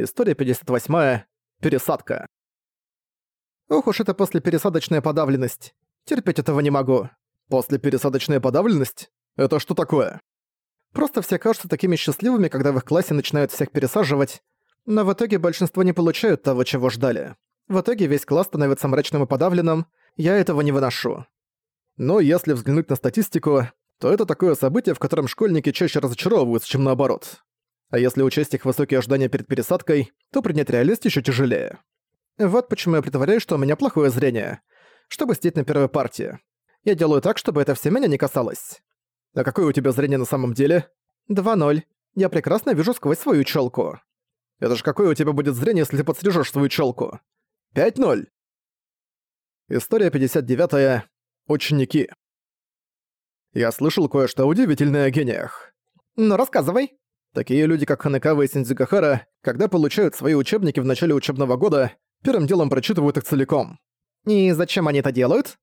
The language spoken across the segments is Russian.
История 58. Пересадка. Ох уж это послепересадочная подавленность. Терпеть этого не могу. Послепересадочная подавленность? Это что такое? Просто все кажутся такими счастливыми, когда в их классе начинают всех пересаживать, но в итоге большинство не получают того, чего ждали. В итоге весь класс становится мрачным и подавленным, я этого не выношу. Но если взглянуть на статистику, то это такое событие, в котором школьники чаще разочаровываются, чем наоборот. А если учесть их высокие ожидания перед пересадкой, то принять реальность еще тяжелее. Вот почему я притворяюсь, что у меня плохое зрение. Чтобы сидеть на первой партии. Я делаю так, чтобы это все меня не касалось. А какое у тебя зрение на самом деле? 2-0. Я прекрасно вижу сквозь свою челку. Это же какое у тебя будет зрение, если ты подстрижешь свою челку? 5-0. История 59. -я. Ученики. Я слышал кое-что удивительное о гениях. Ну, рассказывай. Такие люди, как Ханекава и Синдзюгахара, когда получают свои учебники в начале учебного года, первым делом прочитывают их целиком. И зачем они это делают?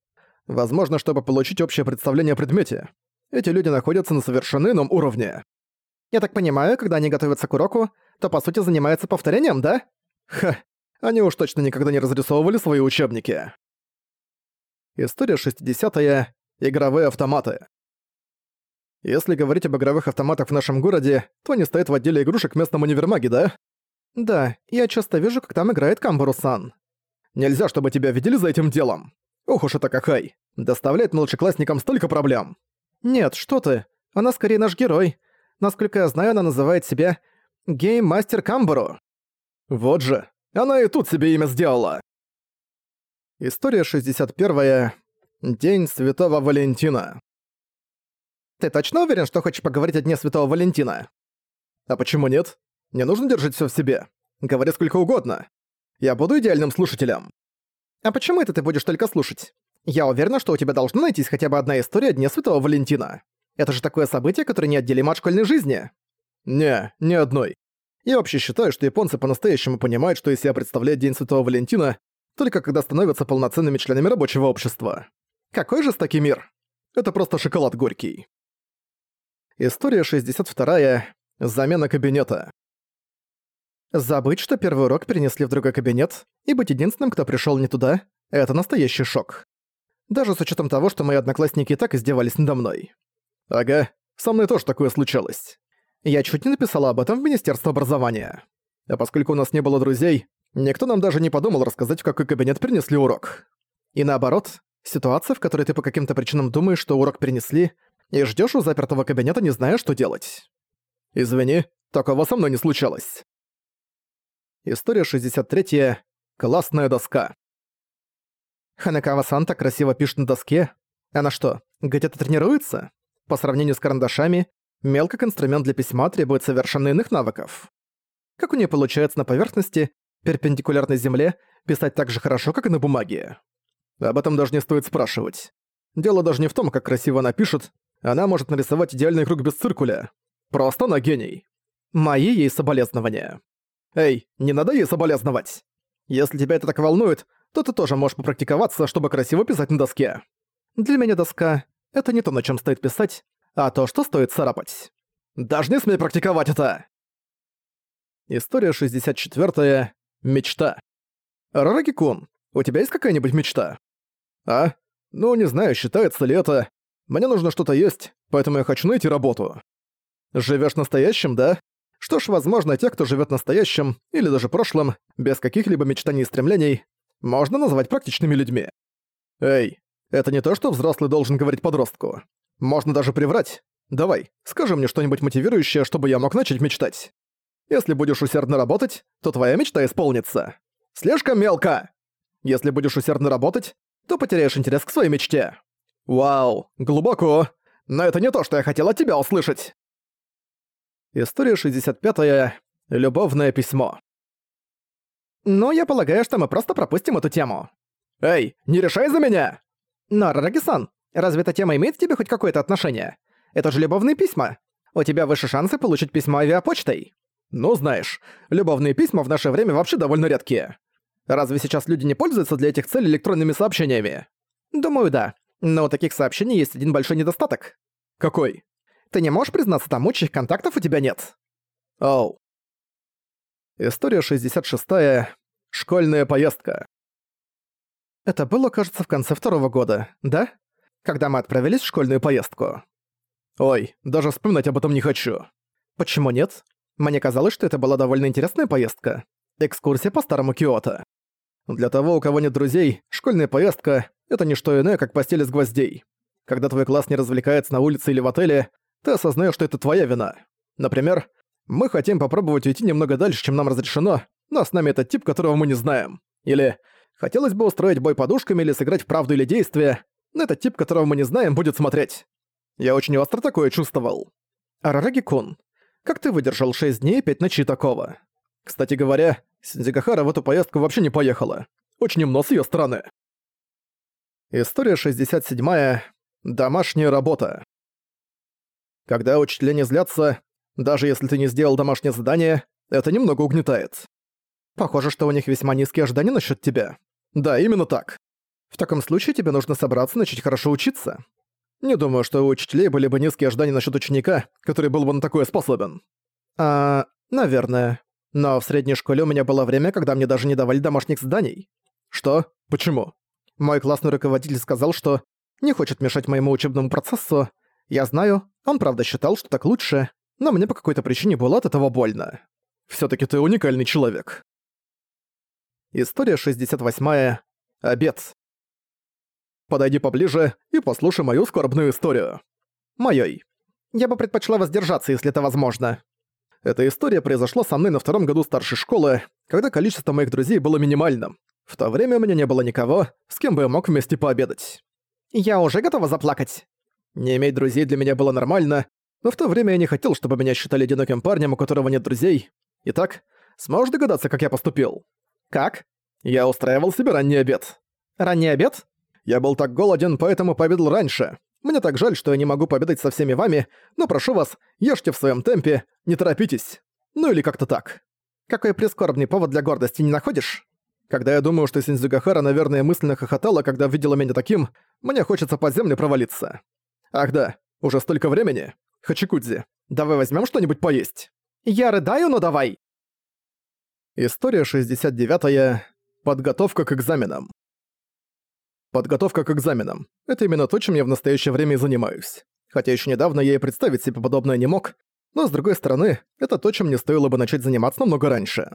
Возможно, чтобы получить общее представление о предмете. Эти люди находятся на совершенно ином уровне. Я так понимаю, когда они готовятся к уроку, то по сути занимаются повторением, да? Ха, они уж точно никогда не разрисовывали свои учебники. История 60-я. Игровые автоматы. Если говорить об игровых автоматах в нашем городе, то они стоят в отделе игрушек в местном универмаге, да? Да, я часто вижу, как там играет Камбару-сан. Нельзя, чтобы тебя видели за этим делом. Ох уж это какай. Доставляет младшеклассникам столько проблем. Нет, что ты. Она скорее наш герой. Насколько я знаю, она называет себя Гейммастер Камбару. Вот же. Она и тут себе имя сделала. История 61. День Святого Валентина. Ты точно уверен, что хочешь поговорить о Дне Святого Валентина? А почему нет? Не нужно держать всё в себе. Говори сколько угодно. Я буду идеальным слушателем. А почему это ты будешь только слушать? Я уверена, что у тебя должна найтись хотя бы одна история о Дне Святого Валентина. Это же такое событие, которое неотделимо от школьной жизни. Не, ни одной. Я вообще считаю, что японцы по-настоящему понимают, что из себя представляет День Святого Валентина, только когда становятся полноценными членами рабочего общества. Какой же жестокий мир? Это просто шоколад горький. История 62. Замена кабинета. Забыть, что первый урок перенесли в другой кабинет, и быть единственным, кто пришёл не туда, это настоящий шок. Даже с учётом того, что мои одноклассники и так издевались надо мной. Ага, со мной тоже такое случалось. Я чуть не написала об этом в Министерство образования. А поскольку у нас не было друзей, никто нам даже не подумал рассказать, в какой кабинет перенесли урок. И наоборот, ситуация, в которой ты по каким-то причинам думаешь, что урок перенесли, и ждёшь у запертого кабинета, не зная, что делать. Извини, такого со мной не случалось. История 63. Классная доска. Ханекава-сан так красиво пишет на доске. Она что, где-то тренируется? По сравнению с карандашами, мел как инструмент для письма требует совершенно иных навыков. Как у нее получается на поверхности, перпендикулярной земле, писать так же хорошо, как и на бумаге? Об этом даже не стоит спрашивать. Дело даже не в том, как красиво она пишет, она может нарисовать идеальный круг без циркуля. Просто она гений. Мои ей соболезнования. Эй, не надо ей соболезновать. Если тебя это так волнует, то ты тоже можешь попрактиковаться, чтобы красиво писать на доске. Для меня доска — это не то, на чем стоит писать, а то, что стоит царапать. Даже не смей практиковать это! История 64. Мечта. Рараги-кун, у тебя есть какая-нибудь мечта? А? Ну, не знаю, считается ли это. Мне нужно что-то есть, поэтому я хочу найти работу. Живешь настоящим, да? Что ж, возможно, тех, кто живет настоящим, или даже прошлым, без каких-либо мечтаний и стремлений, можно назвать практичными людьми. Эй, это не то, что взрослый должен говорить подростку. Можно даже приврать. Давай, скажи мне что-нибудь мотивирующее, чтобы я мог начать мечтать. Если будешь усердно работать, то твоя мечта исполнится. Слишком мелко! Если будешь усердно работать, то потеряешь интерес к своей мечте. Вау, глубоко. Но это не то, что я хотел от тебя услышать. История 65. -я. Любовное письмо. Но я полагаю, что мы просто пропустим эту тему. Эй, не решай за меня! Но, Рараги-сан, разве эта тема имеет к тебе хоть какое-то отношение? Это же любовные письма. У тебя выше шансы получить письмо авиапочтой. Ну, знаешь, любовные письма в наше время вообще довольно редкие. Разве сейчас люди не пользуются для этих целей электронными сообщениями? Думаю, да. Но у таких сообщений есть один большой недостаток. Какой? Ты не можешь признаться тому, чьих контактов у тебя нет. Оу. История 66. -я. Школьная поездка. Это было, кажется, в конце второго года, да? Когда мы отправились в школьную поездку. Ой, даже вспоминать об этом не хочу. Почему нет? Мне казалось, что это была довольно интересная поездка. Экскурсия по старому Киото. Для того, у кого нет друзей, школьная поездка — это не что иное, как постель из гвоздей. Когда твой класс не развлекается на улице или в отеле, ты осознаешь, что это твоя вина. Например, мы хотим попробовать уйти немного дальше, чем нам разрешено, но с нами этот тип, которого мы не знаем. Или хотелось бы устроить бой подушками или сыграть в правду или действие, но этот тип, которого мы не знаем, будет смотреть. Я очень остро такое чувствовал. Арараги-кун, как ты выдержал 6 дней и 5 ночей такого? Кстати говоря, Синдзигахара в эту поездку вообще не поехала. Очень умно с её стороны. История 67. -я. Домашняя работа. Когда учителя не злятся, даже если ты не сделал домашнее задание, это немного угнетает. Похоже, что у них весьма низкие ожидания насчет тебя. Да, именно так. В таком случае тебе нужно собраться и начать хорошо учиться. Не думаю, что у учителей были бы низкие ожидания насчет ученика, который был бы на такое способен. А, наверное. Но в средней школе у меня было время, когда мне даже не давали домашних заданий. Что? Почему? Мой классный руководитель сказал, что не хочет мешать моему учебному процессу. Я знаю, он правда считал, что так лучше, но мне по какой-то причине было от этого больно. Всё-таки ты уникальный человек. История 68. -я. Обед. Подойди поближе и послушай мою скорбную историю. Моей. Я бы предпочла воздержаться, если это возможно. Эта история произошла со мной на втором году старшей школы, когда количество моих друзей было минимальным. В то время у меня не было никого, с кем бы я мог вместе пообедать. Я уже готова заплакать. Не иметь друзей для меня было нормально, но в то время я не хотел, чтобы меня считали одиноким парнем, у которого нет друзей. Итак, сможешь догадаться, как я поступил? Как? Я устраивал себе ранний обед. Ранний обед? Я был так голоден, поэтому пообедал раньше. Мне так жаль, что я не могу пообедать со всеми вами, но прошу вас, ешьте в своем темпе, не торопитесь. Ну или как-то так. Какой прискорбный повод для гордости не находишь? Когда я думаю, что Синдзюгахара, наверное, мысленно хохотала, когда видела меня таким, мне хочется под землю провалиться. Ах да, уже столько времени. Хачикудзи, давай возьмем что-нибудь поесть. Я рыдаю, но давай. История 69. -я. Подготовка к экзаменам. Подготовка к экзаменам. Это именно то, чем я в настоящее время и занимаюсь. Хотя еще недавно я и представить себе подобное не мог, но с другой стороны, это то, чем мне стоило бы начать заниматься намного раньше.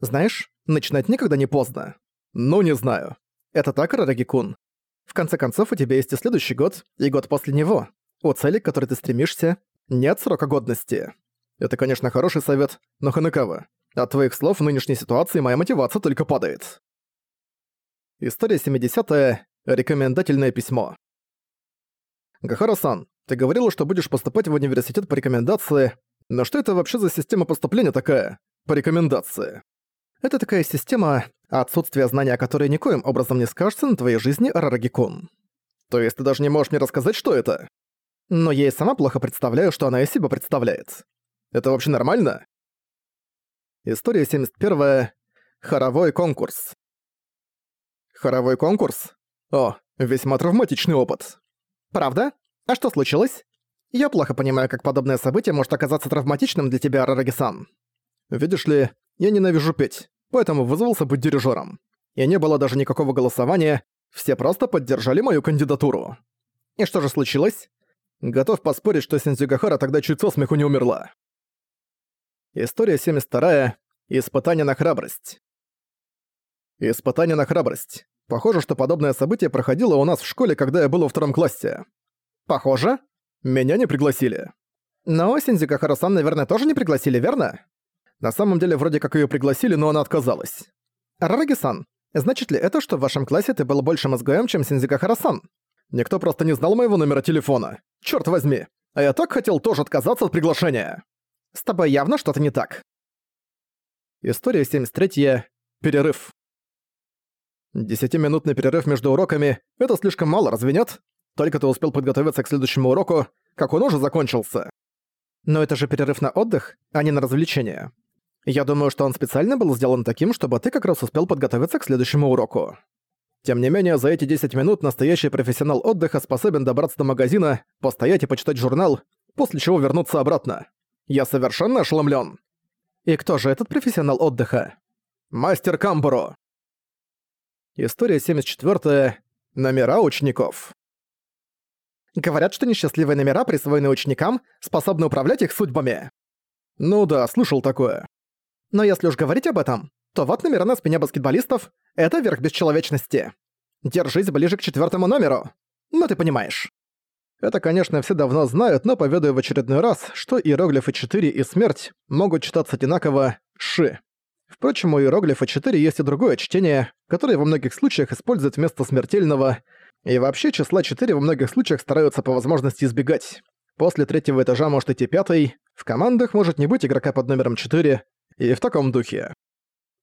Знаешь, начинать никогда не поздно. Ну, не знаю. Это так, Рараги-кун. В конце концов, у тебя есть и следующий год, и год после него. У цели, к которой ты стремишься, нет срока годности. Это, конечно, хороший совет, но Ханекава, от твоих слов в нынешней ситуации моя мотивация только падает. История 70 -я. Рекомендательное письмо. Гахара-сан, ты говорила, что будешь поступать в университет по рекомендации, но что это вообще за система поступления такая? По рекомендации. Это такая система, отсутствие знания о которой никоим образом не скажется на твоей жизни, Арарагикун. То есть ты даже не можешь мне рассказать, что это? но я и сама плохо представляю, что она из себя представляет. Это вообще нормально? История 71. Хоровой конкурс. Хоровой конкурс? О, весьма травматичный опыт. Правда? А что случилось? Я плохо понимаю, как подобное событие может оказаться травматичным для тебя, Рараги-сан. Видишь ли, я ненавижу петь, поэтому вызвался быть дирижером. И не было даже никакого голосования, все просто поддержали мою кандидатуру. И что же случилось? Готов поспорить, что Сензюгахара тогда чуть со смеху не умерла. История 72. Испытание на храбрость. Испытание на храбрость. Похоже, что подобное событие проходило у нас в школе, когда я был во втором классе. Похоже? Меня не пригласили. Но Сензюгахара-сан, наверное, тоже не пригласили, верно? На самом деле, вроде как её пригласили, но она отказалась. Рараги-сан, значит ли это, что в вашем классе ты был большим изгоем, чем Сензюгахара-сан? Никто просто не знал моего номера телефона. Чёрт возьми. А я так хотел тоже отказаться от приглашения. С тобой явно что-то не так. История 73. Перерыв. Десятиминутный перерыв между уроками — это слишком мало, разве нет? Только ты успел подготовиться к следующему уроку, как он уже закончился. Но это же перерыв на отдых, а не на развлечение. Я думаю, что он специально был сделан таким, чтобы ты как раз успел подготовиться к следующему уроку. Тем не менее, за эти 10 минут настоящий профессионал отдыха способен добраться до магазина, постоять и почитать журнал, после чего вернуться обратно. Я совершенно ошеломлен. И кто же этот профессионал отдыха? Мастер Камбуро. История 74. Номера учеников. Говорят, что несчастливые номера, присвоенные ученикам, способны управлять их судьбами. Ну да, слышал такое. Но если уж говорить об этом, то вот номера на спине баскетболистов — это верх бесчеловечности. Держись ближе к четвертому номеру. Ну ты понимаешь. Это, конечно, все давно знают, но поведаю в очередной раз, что иероглифы 4 и смерть могут читаться одинаково «ши». Впрочем, у иероглифа 4 есть и другое чтение, которое во многих случаях используют вместо смертельного, и вообще числа 4 во многих случаях стараются по возможности избегать. После третьего этажа может идти пятый, в командах может не быть игрока под номером 4, и в таком духе.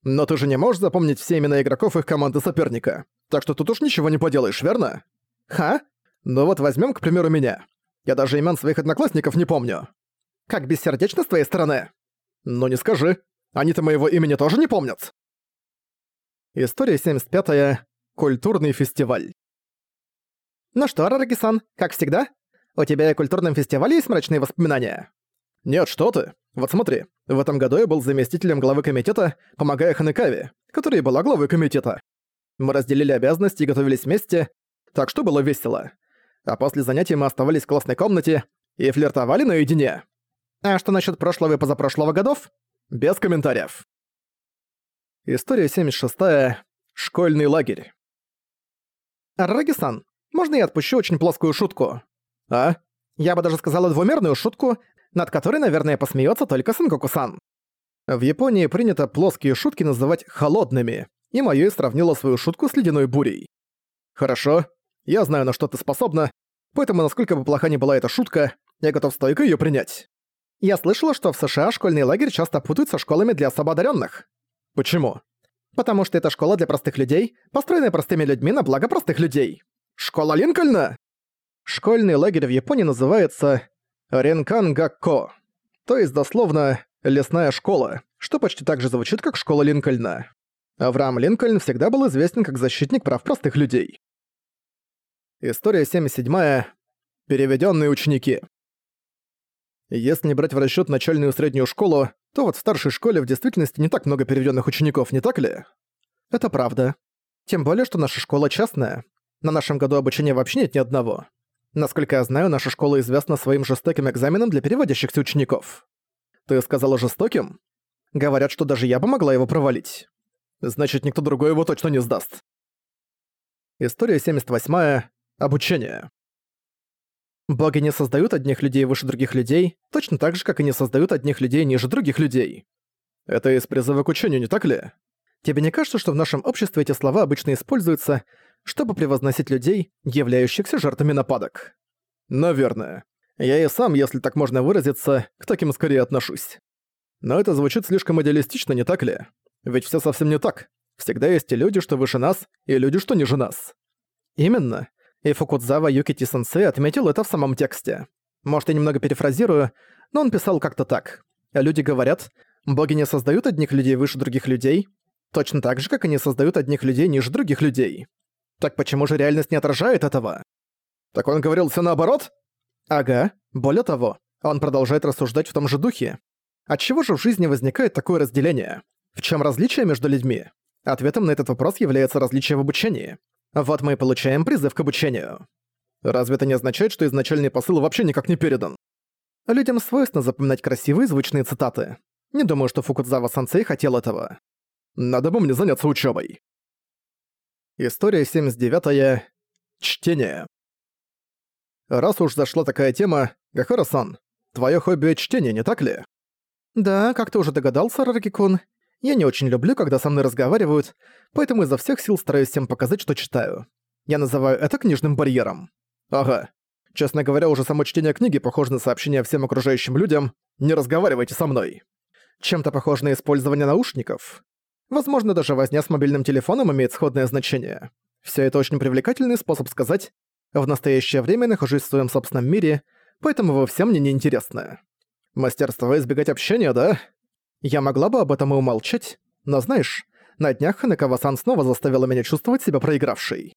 Но ты же не можешь запомнить все имена игроков их команды соперника, так что тут уж ничего не поделаешь, верно? Ха? Ну вот возьмем, к примеру, меня. Я даже имен своих одноклассников не помню. Как бессердечно с твоей стороны? Ну не скажи. Они-то моего имени тоже не помнят. История 75. -я. Культурный фестиваль. Ну что, Рараги-сан, как всегда? У тебя и культурном фестивале есть мрачные воспоминания? Нет, что ты. Вот смотри, в этом году я был заместителем главы комитета, помогая Ханекаве, которая была главой комитета. Мы разделили обязанности и готовились вместе, так что было весело а после занятий мы оставались в классной комнате и флиртовали наедине. А что насчет прошлого и позапрошлого годов? Без комментариев. История 76. -я. Школьный лагерь. Раги-сан, можно я отпущу очень плоскую шутку? А? Я бы даже сказала двумерную шутку, над которой, наверное, посмеется только Сангоку-сан. В Японии принято плоские шутки называть «холодными», и Майой сравнила свою шутку с ледяной бурей. Хорошо, я знаю, на что ты способна, поэтому насколько бы плоха ни была эта шутка, я готов стойко её принять. Я слышала, что в США школьный лагерь часто путают со школами для особо одаренных. Почему? Потому что это школа для простых людей, построенная простыми людьми на благо простых людей. Школа Линкольна? Школьный лагерь в Японии называется Ренкангакко, то есть дословно «лесная школа», что почти так же звучит, как школа Линкольна. Авраам Линкольн всегда был известен как защитник прав простых людей. История 77. Переведенные ученики. Если не брать в расчет начальную и среднюю школу, то вот в старшей школе в действительности не так много переведенных учеников, не так ли? Это правда. Тем более, что наша школа частная. На нашем году обучения вообще нет ни одного. Насколько я знаю, наша школа известна своим жестоким экзаменом для переводящихся учеников. Ты сказала жестоким? Говорят, что даже я бы могла его провалить. Значит, никто другой его точно не сдаст. История 78. Обучение. Боги не создают одних людей выше других людей, точно так же, как и не создают одних людей ниже других людей. Это из призыва к учению, не так ли? Тебе не кажется, что в нашем обществе эти слова обычно используются, чтобы превозносить людей, являющихся жертвами нападок? Наверное. Я и сам, если так можно выразиться, к таким скорее отношусь. Но это звучит слишком идеалистично, не так ли? Ведь все совсем не так. Всегда есть и люди, что выше нас, и люди, что ниже нас. Именно и Фукудзава Юкити-сенсей отметил это в самом тексте. Может, я немного перефразирую, но он писал как-то так. Люди говорят, боги не создают одних людей выше других людей, точно так же, как они создают одних людей ниже других людей. Так почему же реальность не отражает этого? Так он говорил все наоборот? Ага, более того, он продолжает рассуждать в том же духе. Отчего же в жизни возникает такое разделение? В чем различие между людьми? Ответом на этот вопрос является различие в обучении. Вот мы и получаем призыв к обучению. Разве это не означает, что изначальный посыл вообще никак не передан? Людям свойственно запоминать красивые звучные цитаты. Не думаю, что Фукудзава-сансей хотел этого. Надо бы мне заняться учебой. История 79. -я. Чтение. Раз уж зашла такая тема, Гахара-сан, твоё хобби — чтение, не так ли? Да, как ты уже догадался, Рараки-кун, я не очень люблю, когда со мной разговаривают, поэтому изо всех сил стараюсь всем показать, что читаю. Я называю это книжным барьером. Ага. Честно говоря, уже само чтение книги похоже на сообщение всем окружающим людям «Не разговаривайте со мной». Чем-то похоже на использование наушников. Возможно, даже возня с мобильным телефоном имеет сходное значение. Все это очень привлекательный способ сказать «в настоящее время нахожусь в своем собственном мире, поэтому вы всем мне неинтересны». Мастерство избегать общения, да? Я могла бы об этом и умолчать, но знаешь, на днях Ханекава-сан снова заставила меня чувствовать себя проигравшей.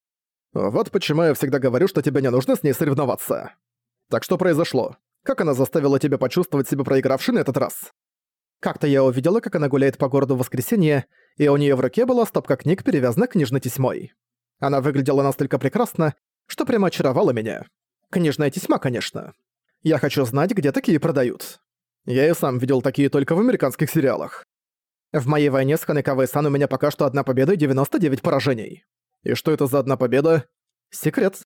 Вот почему я всегда говорю, что тебе не нужно с ней соревноваться. Так что произошло? Как она заставила тебя почувствовать себя проигравшей на этот раз? Как-то я увидела, как она гуляет по городу в воскресенье, и у нее в руке была стопка книг, перевязанная книжной тесьмой. Она выглядела настолько прекрасно, что прямо очаровала меня. Книжная тесьма, конечно. Я хочу знать, где такие продают. Я и сам видел такие только в американских сериалах. В моей войне с Ханекавой-сан у меня пока что одна победа и 99 поражений. И что это за одна победа? Секрет.